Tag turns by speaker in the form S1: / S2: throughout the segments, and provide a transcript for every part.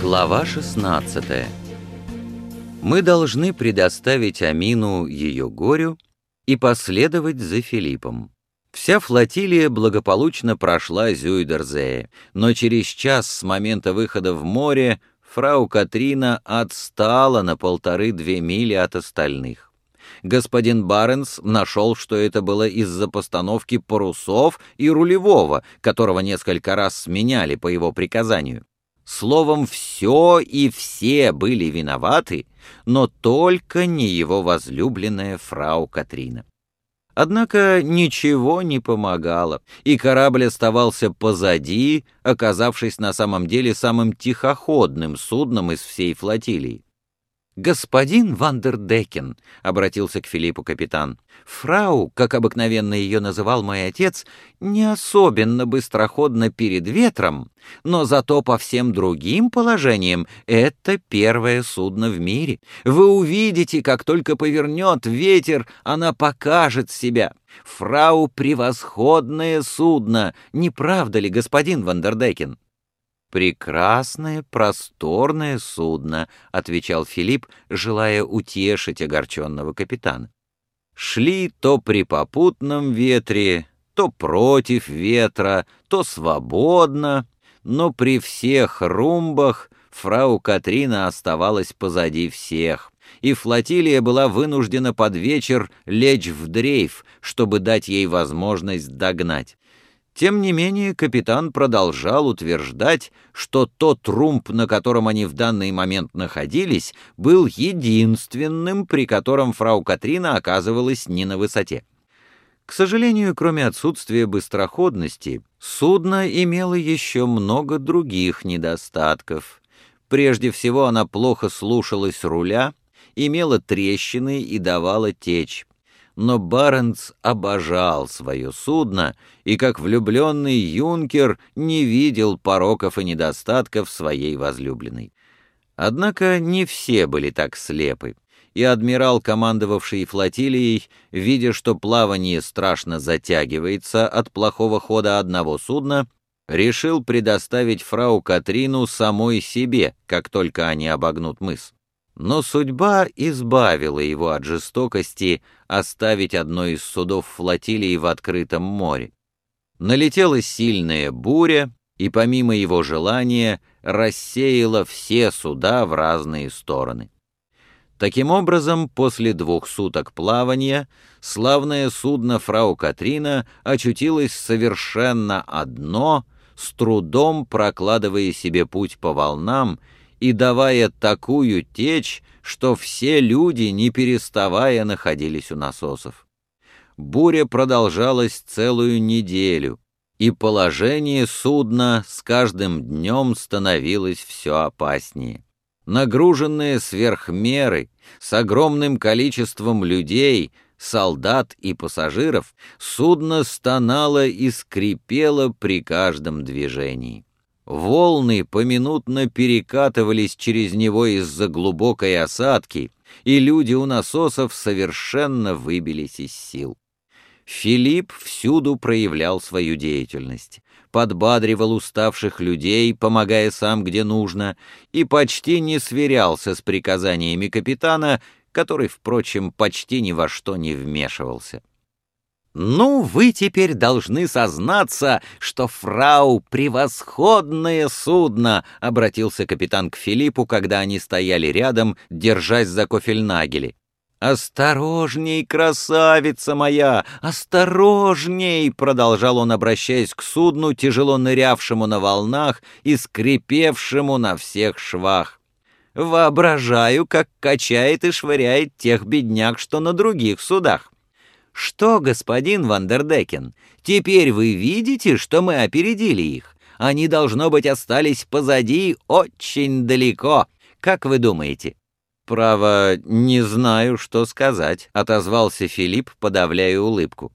S1: Глава 16 Мы должны предоставить Амину ее горю и последовать за Филиппом. Вся флотилия благополучно прошла Зюйдерзее, но через час с момента выхода в море фрау Катрина отстала на полторы-две мили от остальных. Господин Баренс нашел, что это было из-за постановки парусов и рулевого, которого несколько раз сменяли по его приказанию. Словом, все и все были виноваты, но только не его возлюбленная фрау Катрина. Однако ничего не помогало, и корабль оставался позади, оказавшись на самом деле самым тихоходным судном из всей флотилии. «Господин Вандердекен», — обратился к Филиппу капитан, — «фрау, как обыкновенно ее называл мой отец, не особенно быстроходно перед ветром, но зато по всем другим положениям это первое судно в мире. Вы увидите, как только повернет ветер, она покажет себя. Фрау — превосходное судно, не правда ли, господин Вандердекен?» «Прекрасное, просторное судно», — отвечал Филипп, желая утешить огорченного капитана. Шли то при попутном ветре, то против ветра, то свободно, но при всех румбах фрау Катрина оставалась позади всех, и флотилия была вынуждена под вечер лечь в дрейф, чтобы дать ей возможность догнать. Тем не менее, капитан продолжал утверждать, что тот румб, на котором они в данный момент находились, был единственным, при котором фрау Катрина оказывалась не на высоте. К сожалению, кроме отсутствия быстроходности, судно имело еще много других недостатков. Прежде всего, она плохо слушалась руля, имела трещины и давала течь но Баренц обожал свое судно и, как влюбленный юнкер, не видел пороков и недостатков своей возлюбленной. Однако не все были так слепы, и адмирал, командовавший флотилией, видя, что плавание страшно затягивается от плохого хода одного судна, решил предоставить фрау Катрину самой себе, как только они обогнут мыс. Но судьба избавила его от жестокости оставить одно из судов флотилии в открытом море. Налетела сильная буря, и помимо его желания рассеяла все суда в разные стороны. Таким образом, после двух суток плавания, славное судно фрау Катрина очутилось совершенно одно, с трудом прокладывая себе путь по волнам и давая такую течь, что все люди, не переставая, находились у насосов. Буря продолжалась целую неделю, и положение судна с каждым днем становилось все опаснее. Нагруженное сверх меры, с огромным количеством людей, солдат и пассажиров, судно стонало и скрипело при каждом движении. Волны поминутно перекатывались через него из-за глубокой осадки, и люди у насосов совершенно выбились из сил. Филипп всюду проявлял свою деятельность, подбадривал уставших людей, помогая сам где нужно, и почти не сверялся с приказаниями капитана, который, впрочем, почти ни во что не вмешивался. «Ну, вы теперь должны сознаться, что фрау — превосходное судно», — обратился капитан к Филиппу, когда они стояли рядом, держась за кофельнагели. «Осторожней, красавица моя, осторожней!» — продолжал он, обращаясь к судну, тяжело нырявшему на волнах и скрипевшему на всех швах. «Воображаю, как качает и швыряет тех бедняг, что на других судах. «Что, господин Вандердекен, теперь вы видите, что мы опередили их? Они, должно быть, остались позади очень далеко. Как вы думаете?» «Право, не знаю, что сказать», — отозвался Филипп, подавляя улыбку.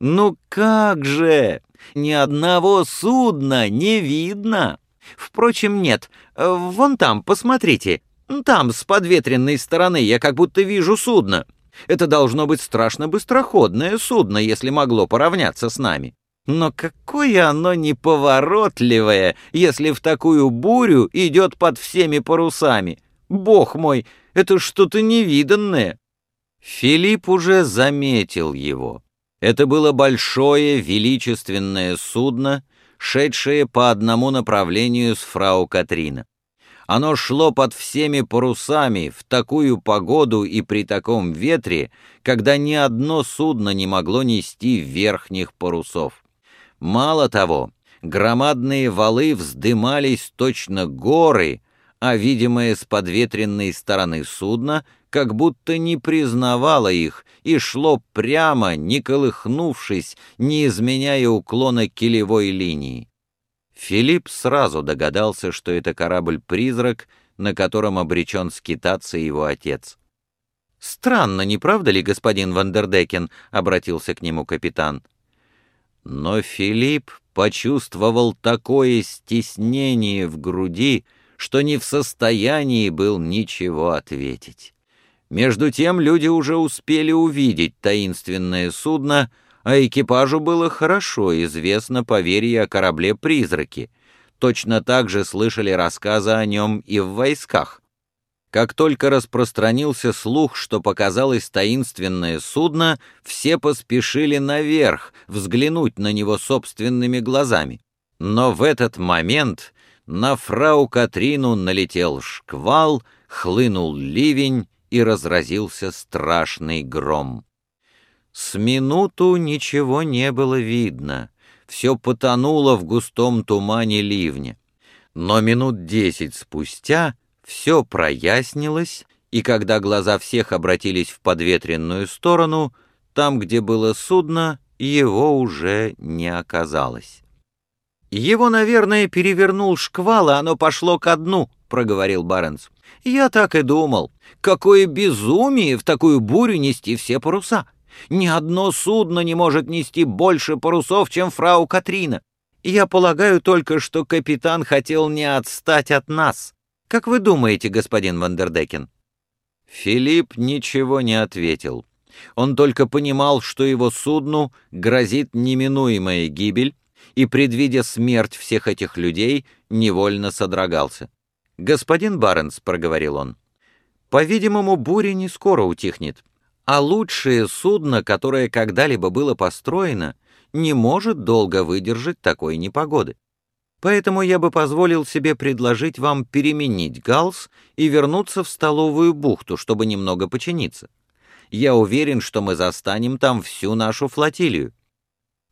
S1: «Ну как же! Ни одного судна не видно! Впрочем, нет. Вон там, посмотрите. Там, с подветренной стороны, я как будто вижу судно. Это должно быть страшно быстроходное судно, если могло поравняться с нами. Но какое оно неповоротливое, если в такую бурю идет под всеми парусами. Бог мой, это что-то невиданное. Филипп уже заметил его. Это было большое величественное судно, шедшее по одному направлению с фрау Катрина. Оно шло под всеми парусами в такую погоду и при таком ветре, когда ни одно судно не могло нести верхних парусов. Мало того, громадные валы вздымались точно горы, а видимое с подветренной стороны судна как будто не признавало их и шло прямо, не колыхнувшись, не изменяя уклона килевой линии. Филипп сразу догадался, что это корабль-призрак, на котором обречен скитаться его отец. «Странно, не правда ли, господин Вандердекен?» — обратился к нему капитан. Но Филипп почувствовал такое стеснение в груди, что не в состоянии был ничего ответить. Между тем люди уже успели увидеть таинственное судно, а экипажу было хорошо известно поверье о корабле-призраке. Точно так же слышали рассказы о нем и в войсках. Как только распространился слух, что показалось таинственное судно, все поспешили наверх, взглянуть на него собственными глазами. Но в этот момент на фрау Катрину налетел шквал, хлынул ливень и разразился страшный гром. С минуту ничего не было видно, все потонуло в густом тумане ливня. Но минут десять спустя все прояснилось, и когда глаза всех обратились в подветренную сторону, там, где было судно, его уже не оказалось. «Его, наверное, перевернул шквал, и оно пошло ко дну», — проговорил Баренц. «Я так и думал. Какое безумие в такую бурю нести все паруса! Ни одно судно не может нести больше парусов, чем фрау Катрина. Я полагаю только, что капитан хотел не отстать от нас. Как вы думаете, господин Вандердекен?» Филипп ничего не ответил. Он только понимал, что его судну грозит неминуемая гибель, и, предвидя смерть всех этих людей, невольно содрогался. «Господин Баренс», — проговорил он, — «по-видимому, буря не скоро утихнет а лучшее судно, которое когда-либо было построено, не может долго выдержать такой непогоды. Поэтому я бы позволил себе предложить вам переменить галс и вернуться в столовую бухту, чтобы немного починиться. Я уверен, что мы застанем там всю нашу флотилию.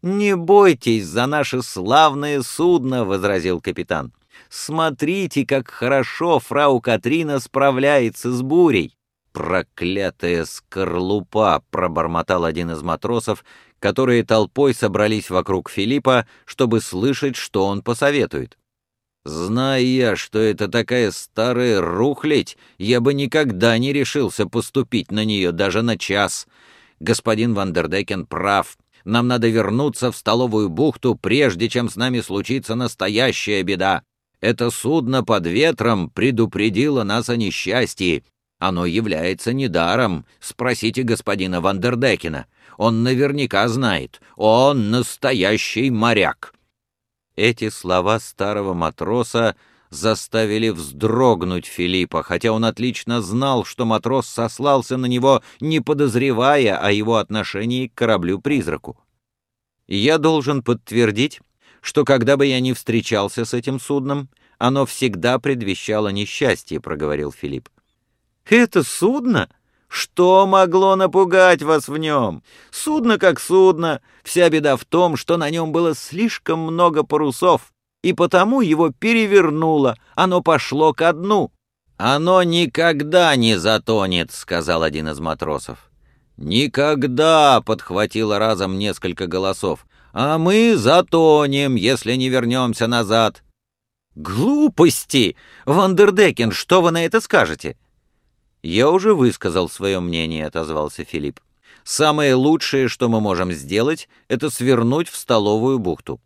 S1: «Не бойтесь за наше славное судно», — возразил капитан. «Смотрите, как хорошо фрау Катрина справляется с бурей. «Проклятая скорлупа!» — пробормотал один из матросов, которые толпой собрались вокруг Филиппа, чтобы слышать, что он посоветует. «Зная я, что это такая старая рухлядь, я бы никогда не решился поступить на нее даже на час. Господин Вандердекен прав. Нам надо вернуться в столовую бухту, прежде чем с нами случится настоящая беда. Это судно под ветром предупредило нас о несчастье, оно является недаром. Спросите господина Вандердекена. Он наверняка знает. Он настоящий моряк». Эти слова старого матроса заставили вздрогнуть Филиппа, хотя он отлично знал, что матрос сослался на него, не подозревая о его отношении к кораблю-призраку. «Я должен подтвердить, что когда бы я ни встречался с этим судном, оно всегда предвещало несчастье», — проговорил Филипп. Это судно? Что могло напугать вас в нем? Судно как судно. Вся беда в том, что на нем было слишком много парусов, и потому его перевернуло, оно пошло ко дну. «Оно никогда не затонет», — сказал один из матросов. «Никогда!» — подхватило разом несколько голосов. «А мы затонем, если не вернемся назад». «Глупости! Вандердекен, что вы на это скажете?» «Я уже высказал свое мнение», — отозвался Филипп. «Самое лучшее, что мы можем сделать, это свернуть в столовую бухту».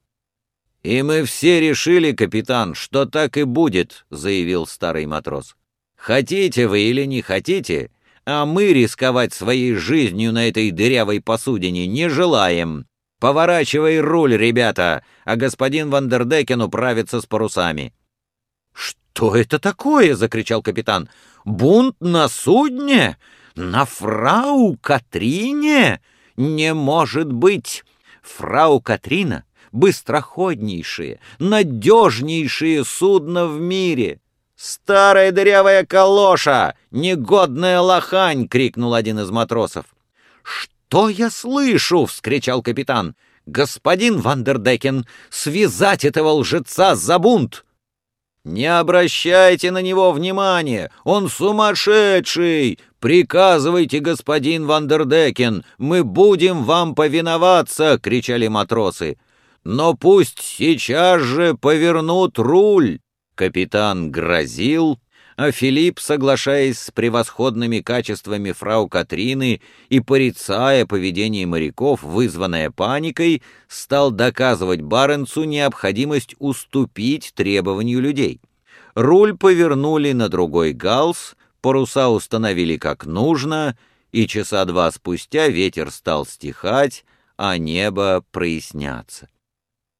S1: «И мы все решили, капитан, что так и будет», — заявил старый матрос. «Хотите вы или не хотите, а мы рисковать своей жизнью на этой дырявой посудине не желаем. Поворачивай руль, ребята, а господин Вандердекен управится с парусами». «Что это такое?» — закричал капитан. «Бунт на судне? На фрау Катрине? Не может быть! Фрау Катрина — быстроходнейшее, надежнейшее судно в мире!» «Старая дырявая калоша! Негодная лохань!» — крикнул один из матросов. «Что я слышу?» — вскричал капитан. «Господин Вандердекен, связать этого лжеца за бунт!» «Не обращайте на него внимания! Он сумасшедший! Приказывайте, господин Вандердекен, мы будем вам повиноваться!» — кричали матросы. «Но пусть сейчас же повернут руль!» Капитан грозил, а Филипп, соглашаясь с превосходными качествами фрау Катрины и порицая поведение моряков, вызванное паникой, стал доказывать Баренцу необходимость уступить требованию людей. Руль повернули на другой галс, паруса установили как нужно, и часа два спустя ветер стал стихать, а небо проясняться.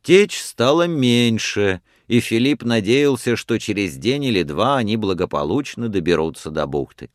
S1: Течь стала меньше — и Филипп надеялся, что через день или два они благополучно доберутся до бухты.